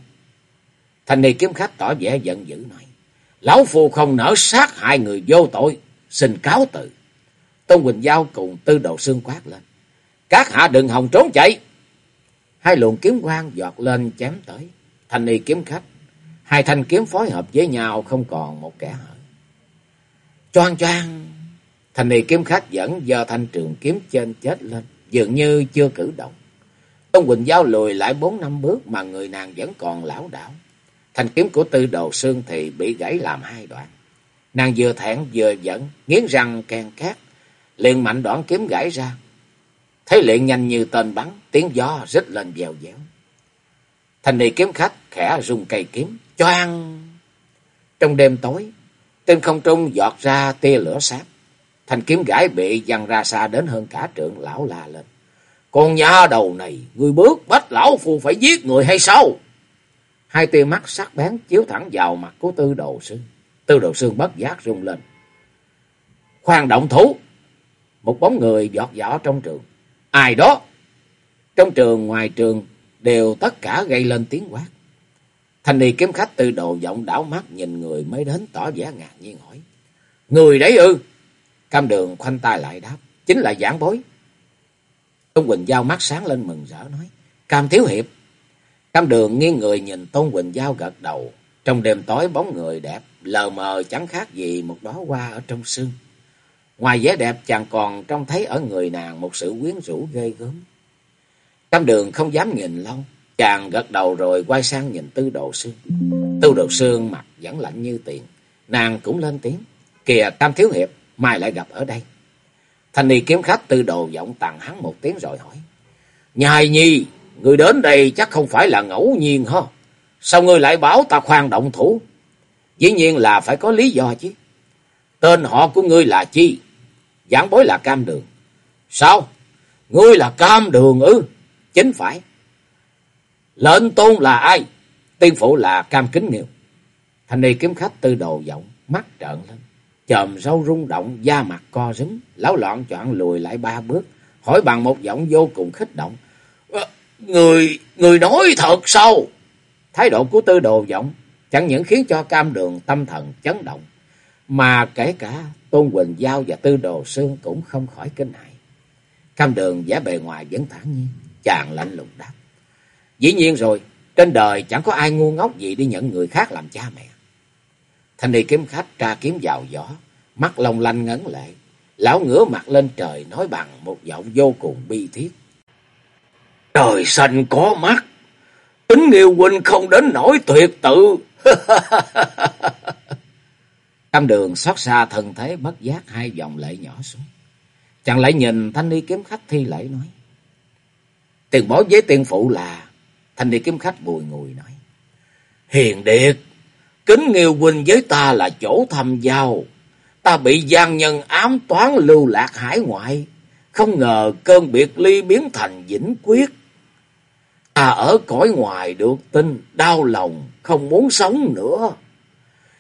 [SPEAKER 1] Thành niên kiếm khách tỏ vẻ giận dữ nói. Lão phù không nỡ sát hại người vô tội. Xin cáo từ. Tôn Quỳnh Giao cùng tư đồ xương quát lên. Các hạ đừng hòng trốn chạy. Hai luồng kiếm quang giọt lên chém tới. Thanh ni kiếm khách. Hai thanh kiếm phối hợp với nhau không còn một kẻ hở. Choang choang. Thanh ni kiếm khách dẫn do thanh trường kiếm trên chết lên. Dường như chưa cử động. Tôn Quỳnh Giao lùi lại bốn năm bước mà người nàng vẫn còn lão đảo. Thanh kiếm của tư đồ xương thì bị gãy làm hai đoạn. Nàng vừa thẹn vừa giận, nghiến răng can khát, liền mạnh đoạn kiếm gãy ra. Thấy liền nhanh như tên bắn, tiếng gió rít lên dèo dẻo. Thanh ni kiếm khách khẽ rung cây kiếm, choang. Trong đêm tối, trên không trung giọt ra tia lửa sáp. Thanh kiếm gãy bị văng ra xa đến hơn cả trưởng lão la lên. Con nhà đầu này, người bước bách lão phù phải giết người hay sao? Hai tia mắt sắc bén chiếu thẳng vào mặt của tư đồ Sương. Tư đồ xương bất giác rung lên. Khoan động thủ. Một bóng người giọt giỏ trong trường. Ai đó? Trong trường, ngoài trường, đều tất cả gây lên tiếng quát. Thanh ni kiếm khách tư đồ giọng đảo mắt nhìn người mới đến tỏ vẻ ngạc nhiên hỏi. Người đấy ư? Cam đường khoanh tay lại đáp. Chính là giảng bối. Tôn Quỳnh Giao mắt sáng lên mừng rỡ nói. Cam thiếu hiệp. Cam đường nghiêng người nhìn Tôn Quỳnh Giao gật đầu. Trong đêm tối bóng người đẹp, lờ mờ chẳng khác gì một đóa hoa ở trong sương. Ngoài vẻ đẹp chàng còn trông thấy ở người nàng một sự quyến rũ ghê gớm. Cam đường không dám nhìn lâu, chàng gật đầu rồi quay sang nhìn tư đồ sương. Tư đồ sương mặt vẫn lạnh như tiền, nàng cũng lên tiếng. Kìa Cam Thiếu Hiệp, mai lại gặp ở đây. Thanh ni kiếm khách tư đồ giọng tặng hắn một tiếng rồi hỏi. Nhài nhi, người đến đây chắc không phải là ngẫu nhiên hả? Sao ngươi lại bảo ta khoan động thủ? Dĩ nhiên là phải có lý do chứ. Tên họ của ngươi là chi? Giảng bối là cam đường. Sao? Ngươi là cam đường ư? Chính phải. Lệnh tôn là ai? Tiên phụ là cam kính nghiêu. Thành ni kiếm khách tư đồ giọng, mắt trợn lên. Chòm râu rung động, da mặt co rúm, láo loạn chọn lùi lại ba bước, hỏi bằng một giọng vô cùng khích động. Người, người nói thật sao? Thái độ của tư đồ giọng chẳng những khiến cho cam đường tâm thần chấn động, mà kể cả Tôn Quỳnh Giao và tư đồ Sương cũng không khỏi kinh hãi. Cam đường giả bề ngoài vẫn thản nhiên, chàng lạnh lùng đáp. Dĩ nhiên rồi, trên đời chẳng có ai ngu ngốc gì đi nhận người khác làm cha mẹ. Thanh đi kiếm khách tra kiếm vào gió, mắt long lanh ngấn lệ. Lão ngửa mặt lên trời nói bằng một giọng vô cùng bi thiết. Trời xanh có mắt, tính nghiêu huynh không đến nổi tuyệt tự. Tam đường xót xa thân thế bất giác hai dòng lệ nhỏ xuống. Chàng lại nhìn thanh ni kiếm khách thi lễ nói. Tiền bối với tiên phụ là... Thanh niên kiếm khách bùi ngùi nói. Hiền điệt, kính nghiêu huynh với ta là chỗ thăm giao. Ta bị gian nhân ám toán lưu lạc hải ngoại. Không ngờ cơn biệt ly biến thành vĩnh quyết. Ta ở cõi ngoài được tin, đau lòng, không muốn sống nữa.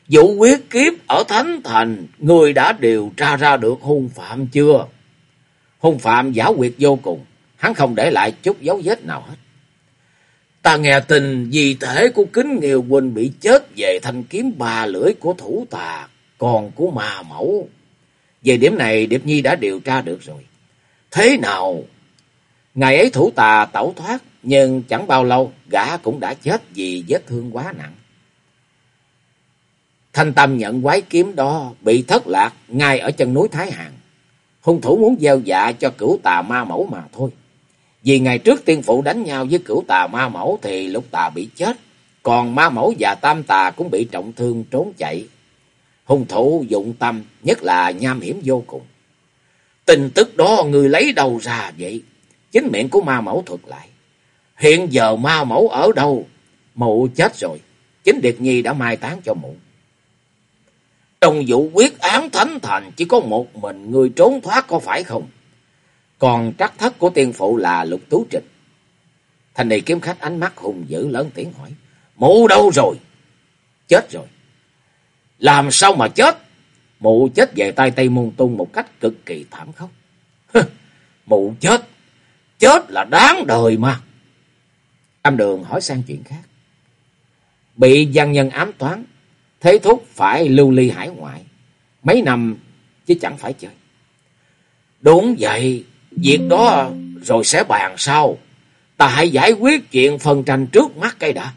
[SPEAKER 1] Vụ quyết kiếp ở Thánh Thành, người đã điều tra ra được hung phạm chưa? Hung phạm giả quyệt vô cùng, hắn không để lại chút dấu vết nào hết. Ta nghe tin vì thể của kính nghiêu huynh bị chết về thanh kiếm ba lưỡi của thủ tà, còn của ma mẫu. Về điểm này Điệp Nhi đã điều tra được rồi. Thế nào? Ngày ấy thủ tà tẩu thoát, nhưng chẳng bao lâu, gã cũng đã chết vì vết thương quá nặng. Thanh Tâm nhận quái kiếm đó, bị thất lạc ngay ở chân núi Thái Hàn. Hung thủ muốn gieo dạ cho cửu tà ma mẫu mà thôi. Vì ngày trước tiên phụ đánh nhau với cửu tà ma mẫu thì lục tà bị chết. Còn ma mẫu và tam tà cũng bị trọng thương trốn chạy. Hung thủ dụng tâm, nhất là nham hiểm vô cùng. Tin tức đó người lấy đầu ra vậy? Chính miệng của ma mẫu thuật lại. Hiện giờ ma mẫu ở đâu? Mụ chết rồi. Chính Điệt Nhi đã mai táng cho mụ. Trong vụ quyết án thánh thành, chỉ có một mình người trốn thoát có phải không? Còn trắc thất của tiên phụ là lục tú trịch. Thành này kiếm khách ánh mắt hùng dữ lớn tiếng hỏi. Mụ đâu rồi? Chết rồi. Làm sao mà chết? Mụ chết về tay Tây Môn Tung một cách cực kỳ thảm khốc. Mụ chết. Chết là đáng đời mà. Âm đường hỏi sang chuyện khác. Bị văn nhân ám toán. Thế thúc phải lưu ly hải ngoại. Mấy năm chứ chẳng phải chơi. Đúng vậy. Việc đó rồi sẽ bàn sau. Ta hãy giải quyết chuyện phần tranh trước mắt cây đã.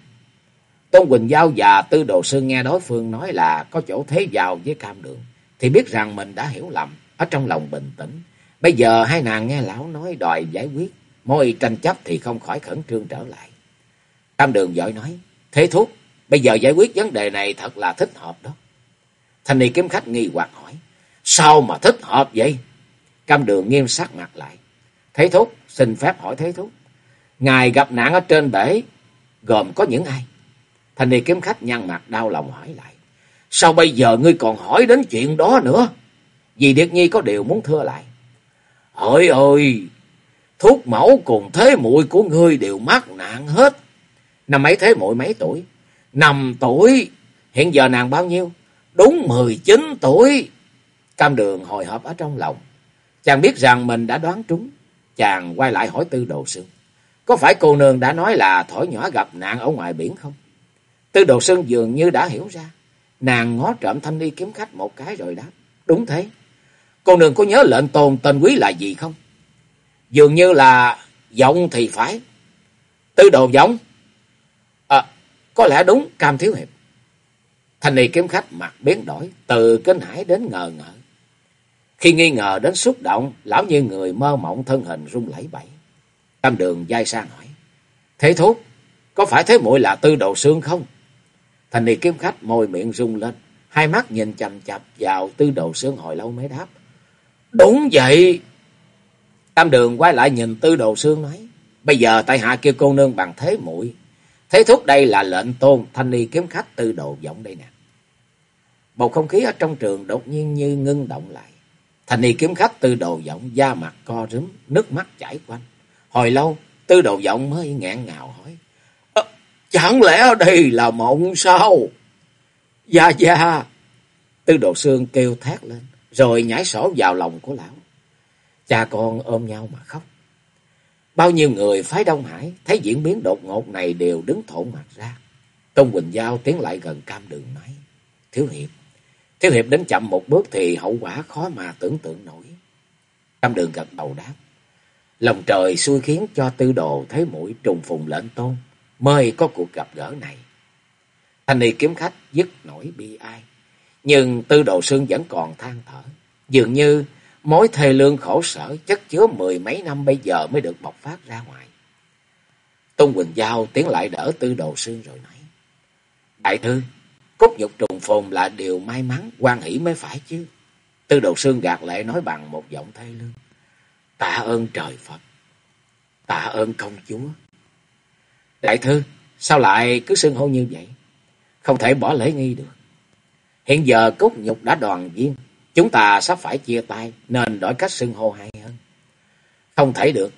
[SPEAKER 1] Tôn Quỳnh Giao và Tư Đồ Sư nghe đối phương nói là có chỗ thế vào với cam đường. Thì biết rằng mình đã hiểu lầm. Ở trong lòng bình tĩnh. Bây giờ hai nàng nghe lão nói đòi giải quyết. Môi tranh chấp thì không khỏi khẩn trương trở lại. Cam đường giỏi nói. Thế thúc. Bây giờ giải quyết vấn đề này thật là thích hợp đó. Thanh ni kiếm khách nghi hoặc hỏi. Sao mà thích hợp vậy? Cam đường nghiêm sắc mặt lại. Thế thúc, xin phép hỏi thế thúc. Ngài gặp nạn ở trên bể, gồm có những ai? Thanh ni kiếm khách nhăn mặt đau lòng hỏi lại. Sao bây giờ ngươi còn hỏi đến chuyện đó nữa? Vì Điệt Nhi có điều muốn thưa lại. Ôi ơi, thuốc mẫu cùng thế muội của ngươi đều mắc nạn hết. Năm ấy thế muội mấy tuổi? Năm tuổi. Hiện giờ nàng bao nhiêu? Đúng mười chín tuổi. Cam đường hồi hộp ở trong lòng. Chàng biết rằng mình đã đoán trúng. Chàng quay lại hỏi tư đồ sương. Có phải cô nương đã nói là thổi nhỏ gặp nạn ở ngoài biển không? Tư đồ sương dường như đã hiểu ra. Nàng ngó trộm thanh ni kiếm khách một cái rồi đáp. Đúng thế. Cô nương có nhớ lệnh tôn tên quý là gì không? Dường như là giọng thì phải. Tư đồ giọng. Có lẽ đúng cam thiếu hiệp. Thanh y kiếm khách mặt biến đổi. Từ kinh hãi đến ngờ ngợ. Khi nghi ngờ đến xúc động, lão như người mơ mộng thân hình rung lẩy bẩy. Tam đường dai sang hỏi. Thế thúc, có phải thế muội là tư đồ xương không? Thành y kiếm khách môi miệng rung lên. Hai mắt nhìn chầm chập vào tư đồ xương hồi lâu mới đáp. Đúng vậy. Tam đường quay lại nhìn tư đồ xương nói. Bây giờ tại hạ kêu cô nương bằng thế muội Thế thúc đây là lệnh tôn thanh ni kiếm khách tư đồ giọng đây nè. Bầu không khí ở trong trường đột nhiên như ngưng động lại. Thành ni kiếm khách tư đồ giọng da mặt co rúm, nước mắt chảy quanh. Hồi lâu, tư đồ giọng mới ngẹn ngào hỏi. Ờ, chẳng lẽ đây là mộng sao? Dạ dạ. Tư đồ xương kêu thét lên, rồi nhảy sổ vào lòng của lão. Cha con ôm nhau mà khóc. Bao nhiêu người phái Đông Hải thấy diễn biến đột ngột này đều đứng thổ mặt ra. Tôn Quỳnh Giao tiến lại gần cam đường nói. Thiếu hiệp, Thiếu hiệp đến chậm một bước thì hậu quả khó mà tưởng tượng nổi. Cam đường gật đầu đáp. Lòng trời xui khiến cho tư đồ thấy mũi trùng phùng lệnh tôn, mời có cuộc gặp gỡ này. Thanh ni kiếm khách dứt nổi bi ai. Nhưng tư đồ xương vẫn còn than thở. Dường như mối thề lương khổ sở chất chứa mười mấy năm bây giờ mới được bộc phát ra ngoài. Tôn Quỳnh Giao tiến lại đỡ tư đồ xương rồi nói. Đại thư, Cốt nhục trùng phùng là điều may mắn, quan hỷ mới phải chứ. Tư đồ xương gạt lệ nói bằng một giọng thê lương. Tạ ơn trời Phật. Tạ ơn công chúa. Đại thư, sao lại cứ xưng hô như vậy? Không thể bỏ lễ nghi được. Hiện giờ cốt nhục đã đoàn viên, chúng ta sắp phải chia tay nên đổi cách xưng hô hay hơn. Không thể được.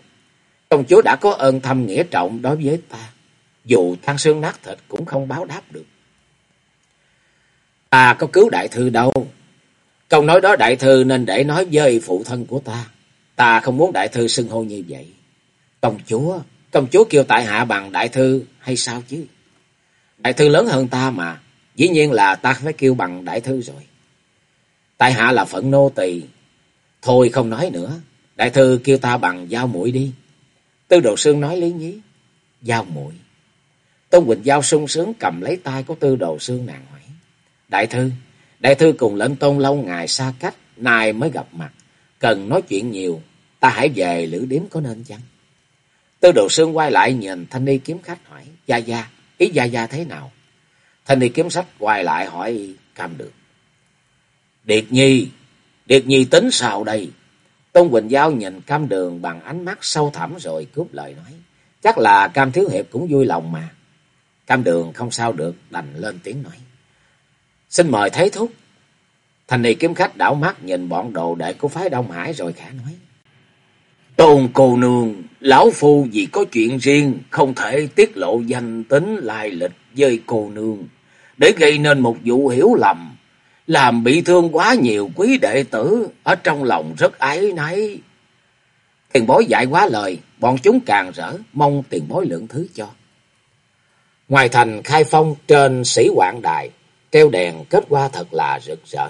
[SPEAKER 1] Công chúa đã có ơn thâm nghĩa trọng đối với ta. Dù than xương nát thịt cũng không báo đáp được. Ta có cứu đại thư đâu. Câu nói đó đại thư nên để nói với phụ thân của ta. Ta không muốn đại thư xưng hô như vậy. Công chúa, công chúa kêu tại hạ bằng đại thư hay sao chứ? Đại thư lớn hơn ta mà. Dĩ nhiên là ta phải kêu bằng đại thư rồi. Tại hạ là phận nô tỳ. Thôi không nói nữa. Đại thư kêu ta bằng dao mũi đi. Tư đồ sương nói lý nhí. dao mũi. Tôn Quỳnh Giao sung sướng cầm lấy tay của tư đồ sương nàng hỏi. Đại thư, đại thư cùng lệnh tôn lâu ngày xa cách, nay mới gặp mặt. Cần nói chuyện nhiều, ta hãy về lữ điếm có nên chăng? Tư đồ sương quay lại nhìn thanh ni kiếm khách hỏi. Gia Gia, ý Gia Gia thế nào? Thanh ni kiếm sách quay lại hỏi cam được. Điệt Nhi, Điệt Nhi tính sao đây? Tôn Quỳnh Giao nhìn cam đường bằng ánh mắt sâu thẳm rồi cướp lời nói. Chắc là cam thiếu hiệp cũng vui lòng mà. Cam đường không sao được, đành lên tiếng nói. Xin mời thấy thúc. Thành này kiếm khách đảo mắt nhìn bọn đồ đệ của phái Đông Hải rồi khả nói. Tôn cô nương, lão phu vì có chuyện riêng, không thể tiết lộ danh tính lai lịch với cô nương, để gây nên một vụ hiểu lầm, làm bị thương quá nhiều quý đệ tử, ở trong lòng rất ái náy. Tiền bối dạy quá lời, bọn chúng càng rỡ, mong tiền bối lượng thứ cho. Ngoài thành khai phong trên sĩ quảng đài, treo đèn kết hoa thật là rực rỡ.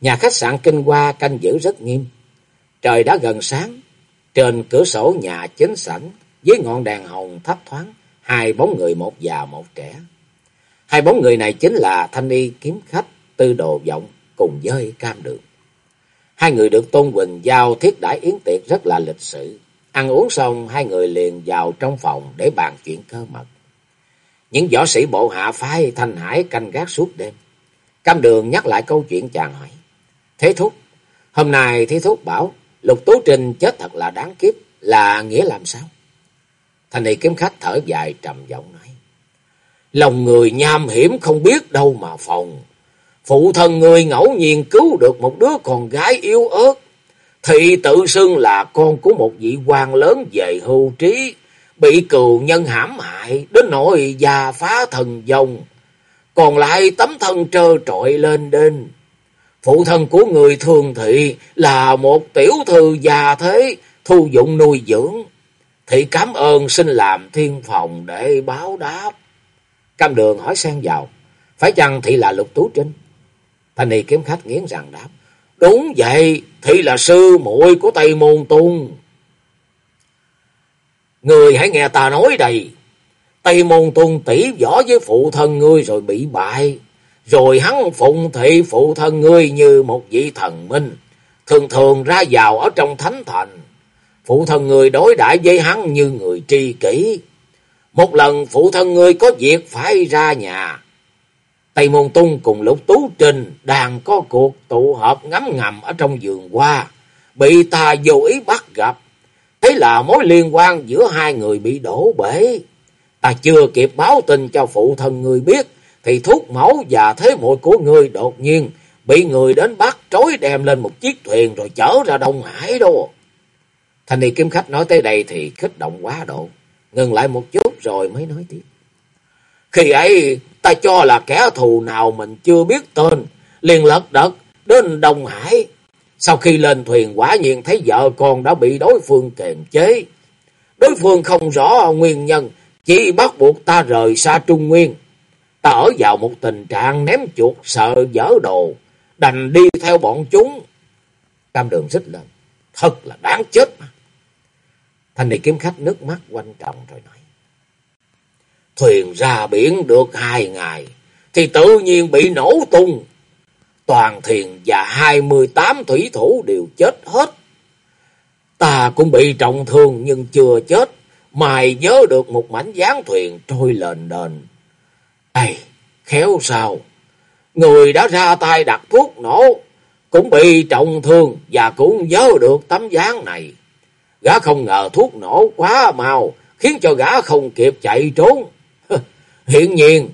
[SPEAKER 1] Nhà khách sạn kinh hoa canh giữ rất nghiêm. Trời đã gần sáng, trên cửa sổ nhà chính sảnh, với ngọn đèn hồng thấp thoáng, hai bóng người một già một trẻ. Hai bóng người này chính là thanh y kiếm khách tư đồ vọng cùng với cam đường. Hai người được Tôn Quỳnh giao thiết đãi yến tiệc rất là lịch sự. Ăn uống xong, hai người liền vào trong phòng để bàn chuyện cơ mật. Những võ sĩ bộ hạ phái Thanh Hải canh gác suốt đêm. Cam đường nhắc lại câu chuyện chàng hỏi. Thế thúc, hôm nay Thế thúc bảo Lục Tú Trinh chết thật là đáng kiếp, là nghĩa làm sao? Thành này kiếm khách thở dài trầm giọng nói. Lòng người nham hiểm không biết đâu mà phòng. Phụ thân người ngẫu nhiên cứu được một đứa con gái yếu ớt. Thì tự xưng là con của một vị quan lớn về hưu trí. Bị cừu nhân hãm hại đến nỗi già phá thần dòng. Còn lại tấm thân trơ trọi lên đên. Phụ thân của người thường thị là một tiểu thư già thế, thu dụng nuôi dưỡng. Thị cảm ơn xin làm thiên phòng để báo đáp. Cam đường hỏi xen vào, phải chăng thị là lục tú trinh? Thanh y kiếm khách nghiến rằng đáp, đúng vậy, thì là sư muội của Tây Môn Tung. Người hãy nghe ta nói đây, Tây Môn Tung tỷ võ với phụ thân ngươi rồi bị bại. Rồi hắn phụng thị phụ thân ngươi như một vị thần minh, thường thường ra vào ở trong thánh thành. Phụ thân người đối đãi với hắn như người tri kỷ. Một lần phụ thân ngươi có việc phải ra nhà. Tây Môn Tung cùng Lục Tú Trình đang có cuộc tụ họp ngắm ngầm ở trong vườn hoa, bị ta vô ý bắt gặp. Thế là mối liên quan giữa hai người bị đổ bể. Ta chưa kịp báo tin cho phụ thân người biết, thì thuốc máu và thế muội của người đột nhiên bị người đến bắt trói đem lên một chiếc thuyền rồi chở ra Đông Hải đâu. Thanh niên kiếm khách nói tới đây thì kích động quá độ, ngừng lại một chút rồi mới nói tiếp. Khi ấy ta cho là kẻ thù nào mình chưa biết tên, liền lật đật đến Đông Hải. Sau khi lên thuyền quả nhiên thấy vợ con đã bị đối phương kềm chế. Đối phương không rõ nguyên nhân, chỉ bắt buộc ta rời xa Trung Nguyên. Ta ở vào một tình trạng ném chuột sợ dở đồ, đành đi theo bọn chúng. Cam đường xích lên, thật là đáng chết mà. Thanh này kiếm khách nước mắt quanh trọng rồi nói. Thuyền ra biển được hai ngày, thì tự nhiên bị nổ tung. Toàn thuyền và hai mươi tám thủy thủ đều chết hết. Ta cũng bị trọng thương nhưng chưa chết, mài nhớ được một mảnh gián thuyền trôi lên đền. Ây, khéo sao? Người đã ra tay đặt thuốc nổ, cũng bị trọng thương và cũng nhớ được tấm gián này. Gã không ngờ thuốc nổ quá mau, khiến cho gã không kịp chạy trốn. Hiện nhiên,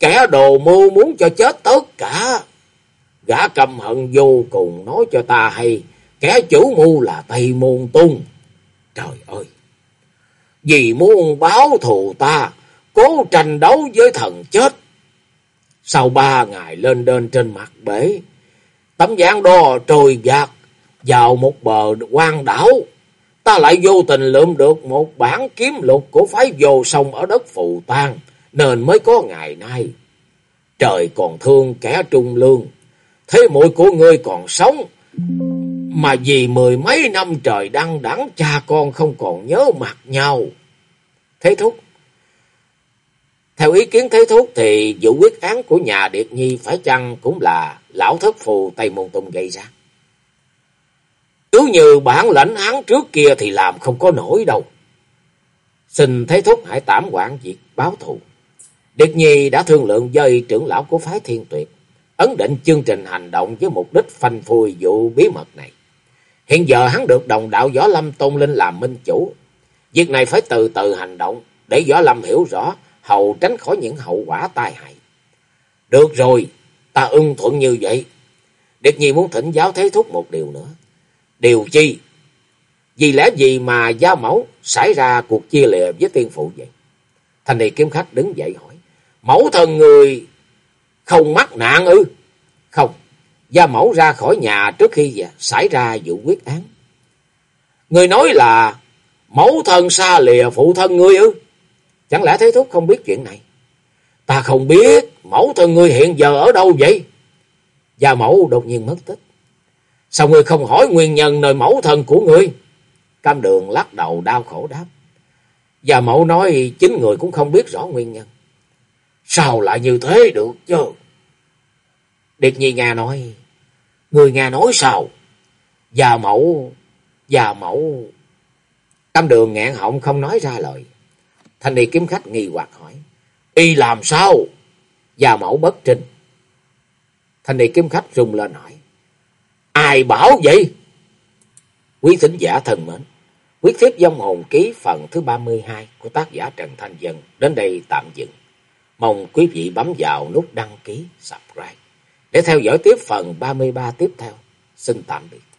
[SPEAKER 1] kẻ đồ mưu muốn cho chết tất cả. Gã căm hận vô cùng nói cho ta hay, kẻ chủ mưu là Tây Môn Tung. Trời ơi! Vì muốn báo thù ta, cố tranh đấu với thần chết. Sau ba ngày lên đên trên mặt bể, tấm gián đo trôi giạt vào một bờ quan đảo. Ta lại vô tình lượm được một bản kiếm lục của phái vô sông ở đất Phù Tang, nên mới có ngày nay. Trời còn thương kẻ trung lương, thế muội của ngươi còn sống, mà vì mười mấy năm trời đăng đẳng cha con không còn nhớ mặt nhau. Thế thúc. Theo ý kiến thế thúc thì vụ quyết án của nhà Điệt Nhi phải chăng cũng là lão thất phù Tây Môn Tùng gây ra. Cứ như bản lãnh án trước kia thì làm không có nổi đâu. Xin thế thúc hãy tạm quản việc báo thù. Điệt Nhi đã thương lượng với trưởng lão của phái thiên tuyệt, ấn định chương trình hành động với mục đích phanh phui vụ bí mật này. Hiện giờ hắn được đồng đạo Võ Lâm Tôn Linh làm minh chủ. Việc này phải từ từ hành động, để Võ Lâm hiểu rõ, hầu tránh khỏi những hậu quả tai hại. Được rồi, ta ưng thuận như vậy. Điệt Nhi muốn thỉnh giáo thế thúc một điều nữa. Điều chi? Vì lẽ gì mà gia mẫu xảy ra cuộc chia lìa với tiên phụ vậy? Thành này kiếm khách đứng dậy hỏi. Mẫu thần người không mắc nạn ư? Không, gia mẫu ra khỏi nhà trước khi xảy ra vụ quyết án. Người nói là mẫu thân xa lìa phụ thân ngươi ư? Chẳng lẽ Thế Thúc không biết chuyện này? Ta không biết mẫu thân ngươi hiện giờ ở đâu vậy? Gia mẫu đột nhiên mất tích. Sao ngươi không hỏi nguyên nhân nơi mẫu thân của ngươi? Cam đường lắc đầu đau khổ đáp. Gia mẫu nói chính người cũng không biết rõ nguyên nhân. Sao lại như thế được chứ? Điệt Nhi Nga nói. Người Nga nói sao? già mẫu, già mẫu. Tâm đường ngạn họng không nói ra lời. Thanh niên kiếm khách nghi hoặc hỏi. Y làm sao? già mẫu bất trình. Thanh niên kiếm khách rung lên hỏi. Ai bảo vậy? Quý thính giả thần mến. Quyết thiếp dông hồn ký phần thứ 32 của tác giả Trần Thanh Dân đến đây tạm dừng. Mong quý vị bấm vào nút đăng ký, subscribe để theo dõi tiếp phần 33 tiếp theo. Xin tạm biệt.